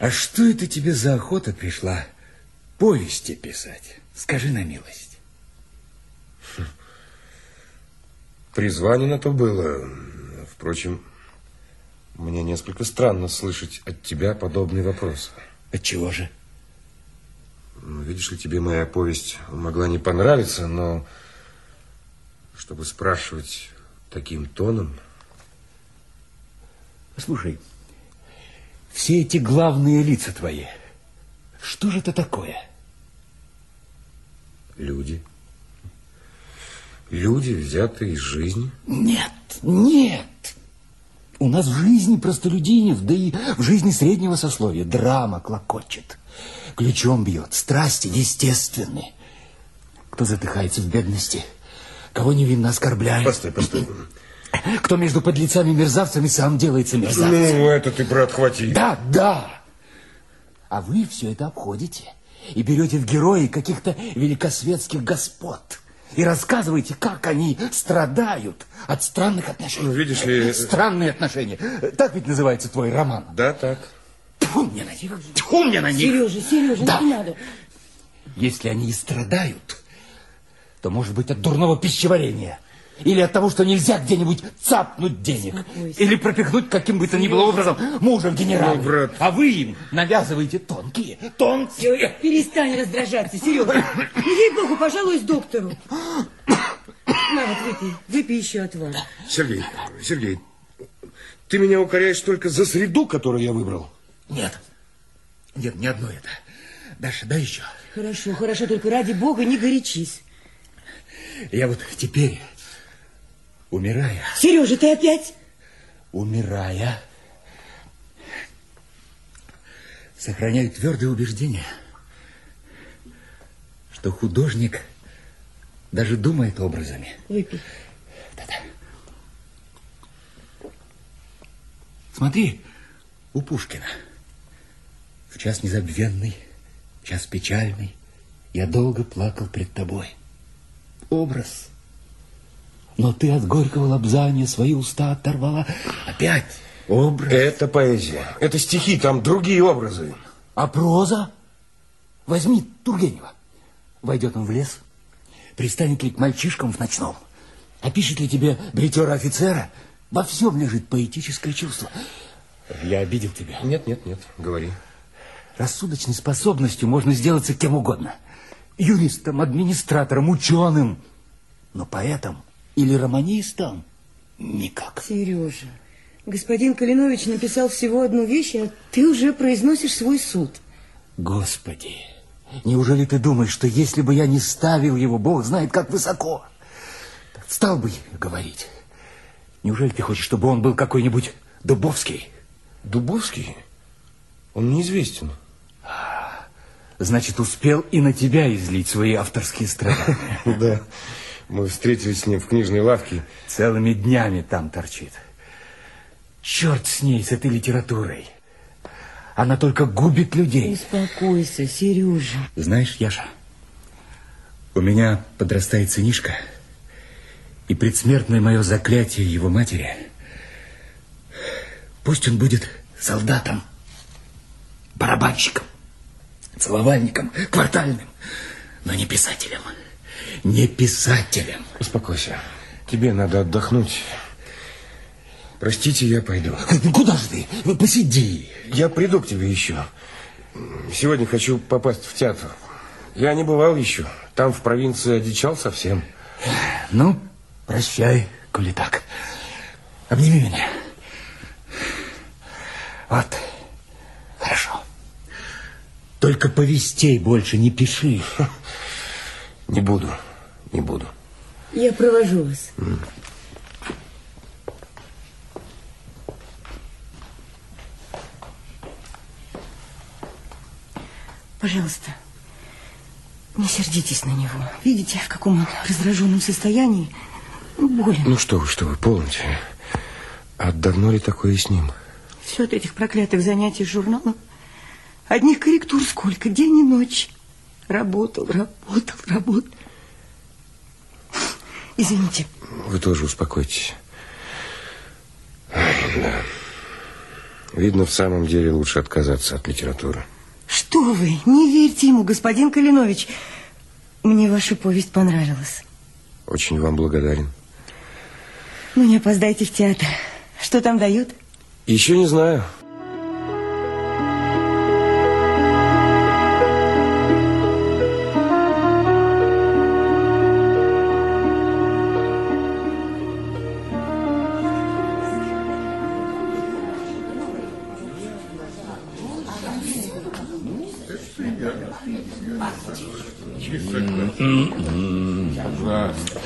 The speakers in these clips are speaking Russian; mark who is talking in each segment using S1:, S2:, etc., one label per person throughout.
S1: А что это тебе за охота пришла повести писать? Скажи на милость.
S2: Призвание на то было. Впрочем, мне несколько странно слышать от тебя подобный вопрос.
S1: Отчего же?
S2: Ну, видишь ли, тебе моя повесть могла не понравиться, но чтобы спрашивать таким тоном...
S1: Слушай, все эти главные лица твои, что же это такое?
S2: Люди. Люди, взятые из жизни.
S1: Нет, нет. У нас в жизни простолюдинев, да и в жизни среднего сословия драма клокочет. Ключом бьет, страсти естественные. Кто затыхается в бедности, кого невинно оскорбляет.
S2: Постой, постой.
S1: Кто между подлецами и мерзавцами сам делается мерзавцем.
S2: Ну, это ты, брат, хвати.
S1: Да, да. А вы все это обходите и берете в герои каких-то великосветских господ и рассказываете, как они страдают от странных отношений.
S2: Ну, видишь ли...
S1: Странные отношения. Так ведь называется твой роман?
S2: Да, так.
S1: Тьфу мне на них, тьфу мне на них.
S3: Сережа, Сережа,
S1: Да.
S3: не надо.
S1: Если они и страдают, то, может быть, от дурного пищеварения. Или от того, что нельзя где-нибудь цапнуть денег.
S3: Успокойся.
S1: Или пропихнуть каким бы то ни было образом мужа в генерал.
S2: Ну, брат.
S1: А вы им навязываете тонкие, тонкие...
S3: Перестань раздражаться, Сережа. Ей-богу, пожалуй, с доктору. На, вот выпей. Выпей еще отвар.
S2: Сергей, Сергей, ты меня укоряешь только за среду, которую я выбрал.
S1: Нет, нет, не одно это. Даша, дай еще.
S3: Хорошо, хорошо, только ради бога не горячись.
S1: Я вот теперь, умирая,
S3: Сережа, ты опять?
S1: умирая, сохраняю твердое убеждение, что художник даже думает образами.
S3: Выпей.
S1: Да-да. Смотри, у Пушкина. В час незабвенный, час печальный, я долго плакал пред тобой. Образ. Но ты от горького лобзания свои уста оторвала. Опять образ.
S2: Это поэзия. Это стихи, там другие образы.
S1: А проза? Возьми Тургенева. Войдет он в лес, пристанет ли к мальчишкам в ночном, опишет ли тебе бритера офицера, во всем лежит поэтическое чувство. Я обидел тебя.
S2: Нет, нет, нет, говори.
S1: Рассудочной способностью можно сделаться кем угодно. Юристом, администратором, ученым. Но поэтом или романистом никак.
S3: Сережа, господин Калинович написал всего одну вещь, а ты уже произносишь свой суд.
S1: Господи, неужели ты думаешь, что если бы я не ставил его, Бог знает, как высоко, стал бы говорить? Неужели ты хочешь, чтобы он был какой-нибудь Дубовский?
S2: Дубовский? Он неизвестен.
S1: Значит, успел и на тебя излить свои авторские страдания.
S2: Да, мы встретились с ним в книжной лавке.
S1: Целыми днями там торчит. Черт с ней, с этой литературой. Она только губит людей.
S3: Успокойся, Сережа.
S1: Знаешь, Яша, у меня подрастает сынишка, и предсмертное мое заклятие его матери, пусть он будет солдатом, барабанщиком, целовальником, квартальным, но не писателем. Не писателем.
S2: Успокойся. Тебе надо отдохнуть. Простите, я пойду.
S1: Куда же ты? Посиди.
S2: Я приду к тебе еще. Сегодня хочу попасть в театр. Я не бывал еще. Там в провинции одичал совсем.
S1: Ну, прощай, коли так. Обними меня. Вот. Хорошо. Только повестей больше не пиши.
S2: Не буду, не буду.
S3: Я провожу вас. Пожалуйста, не сердитесь на него. Видите, в каком он раздраженном состоянии? Ну, Болен.
S2: Ну что вы, что вы, полноте. А давно ли такое с ним?
S3: Все от этих проклятых занятий с журналом. Одних корректур сколько, день и ночь. Работал, работал, работал. Извините.
S2: Вы тоже успокойтесь. Да. Видно, в самом деле лучше отказаться от литературы.
S3: Что вы, не верьте ему, господин Калинович. Мне ваша повесть понравилась.
S2: Очень вам благодарен.
S3: Ну, не опоздайте в театр. Что там дают?
S2: Еще не знаю.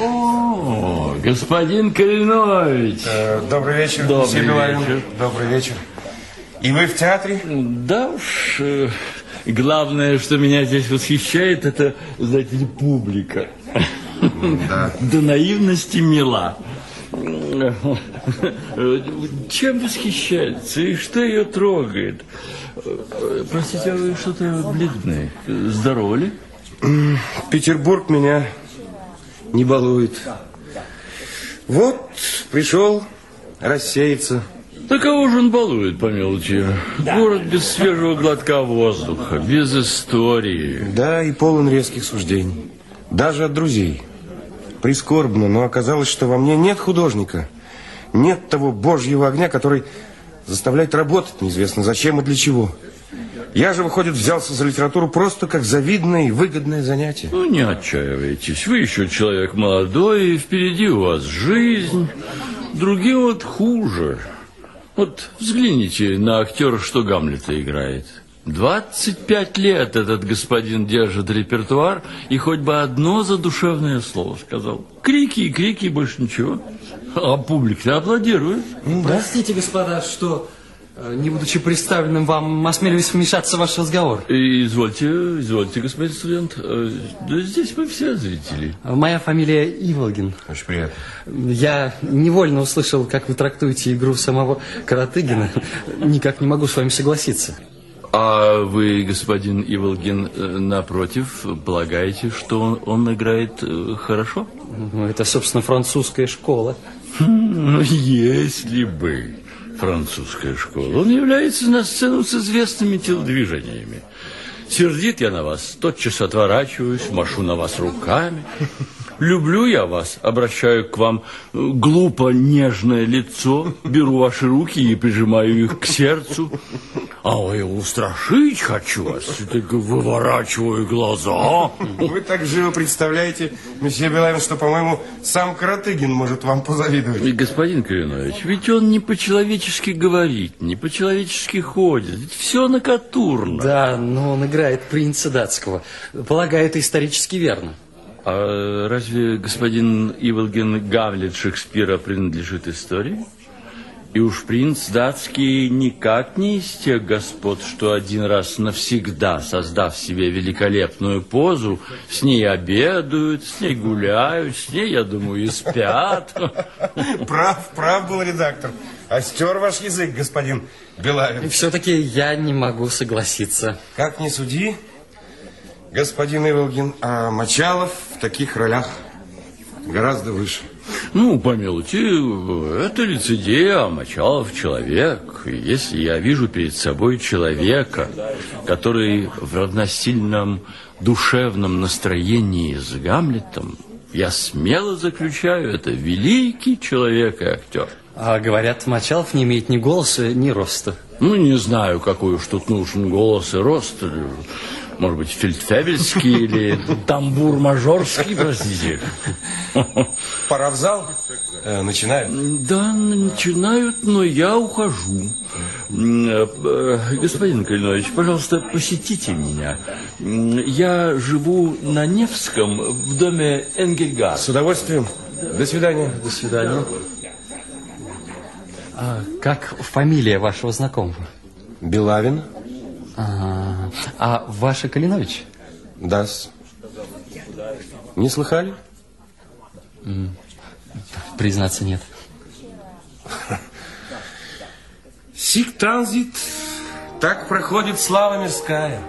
S4: О, господин Калинович.
S2: Э, добрый вечер,
S4: Добрый вечер.
S2: Добрый вечер. И вы в театре?
S4: Да уж, э, главное, что меня здесь восхищает, это, знаете ли, публика.
S2: Да.
S4: До наивности мила. Чем восхищается и что ее трогает? Э, Простите, а вы что-то бледные. Здоровы ли?
S2: Петербург меня не балует. Вот, пришел рассеяться.
S4: Да кого же он балует, по мелочи? Город без свежего глотка воздуха, без истории.
S2: Да, и полон резких суждений. Даже от друзей. Прискорбно, но оказалось, что во мне нет художника. Нет того божьего огня, который заставляет работать неизвестно зачем и для чего. Я же, выходит, взялся за литературу просто как завидное и выгодное занятие.
S4: Ну, не отчаивайтесь. Вы еще человек молодой, и впереди у вас жизнь. Другим вот хуже. Вот взгляните на актера, что Гамлета играет. 25 лет этот господин держит репертуар, и хоть бы одно задушевное слово сказал. Крики и крики, больше ничего. А публика аплодирует.
S5: Простите, господа, что, не будучи представленным вам, осмелюсь вмешаться в ваш разговор.
S4: И Извольте, извольте, господин студент. Э, Да здесь мы все зрители.
S5: Моя фамилия Иволгин.
S2: Очень приятно.
S5: Я невольно услышал, как вы трактуете игру самого Каратыгина. Никак не могу с вами согласиться.
S4: А вы, господин Иволгин, э, напротив, полагаете, что он, он играет э, хорошо?
S5: Ну, Это, собственно, французская школа.
S4: Ну, если бы французская школа. Он является на сцену с известными телодвижениями. Сердит я на вас, тотчас отворачиваюсь, машу на вас руками. Люблю я вас, обращаю к вам глупо нежное лицо, беру ваши руки и прижимаю их к сердцу. А ой, устрашить хочу вас, так выворачиваю глаза.
S2: Вы так живо представляете, месье Белавин, что, по-моему, сам Каратыгин может вам позавидовать.
S4: И, господин Калинович, ведь он не по-человечески говорит, не по-человечески ходит. Ведь все накатурно.
S5: Да, но он играет принца датского. Полагаю, это исторически верно.
S4: А разве господин Иволгин Гамлет Шекспира принадлежит истории? И уж принц датский никак не из тех господ, что один раз навсегда, создав себе великолепную позу, с ней обедают, с ней гуляют, с ней, я думаю, и спят.
S2: Прав, прав был редактор. Остер ваш язык, господин Белавин.
S5: Все-таки я не могу согласиться.
S2: Как ни суди, господин Иволгин, а Мочалов в таких ролях гораздо выше.
S4: Ну, по мелочи, это лицедея, а Мочалов человек. Если я вижу перед собой человека, который в равносильном душевном настроении с Гамлетом, я смело заключаю, это великий человек и актер.
S5: А говорят, Мочалов не имеет ни голоса, ни роста.
S4: Ну, не знаю, какой уж тут нужен голос и рост. Может быть, фельдфебельский или тамбур-мажорский, простите.
S2: Пора в зал. Э, начинаем.
S4: Да, начинают, но я ухожу. Э, э, Господин Калинович, пожалуйста, посетите меня. Я живу на Невском в доме Энгельгар.
S2: С удовольствием. До свидания.
S5: До свидания. А как фамилия вашего знакомого?
S2: Белавин.
S5: А, а ваша Калинович?
S2: Дас. Не слыхали?
S5: Признаться, нет.
S2: Сик транзит, так проходит слава мирская.